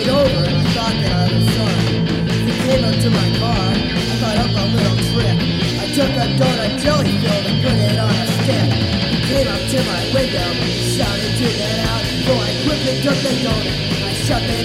it over and thought that I was sorry. He came up to my car, I thought up a little trip. I took a donut jelly filled and put it on a stick. He came up to my window, shouted to get out, so I quickly took the donut. I shut it.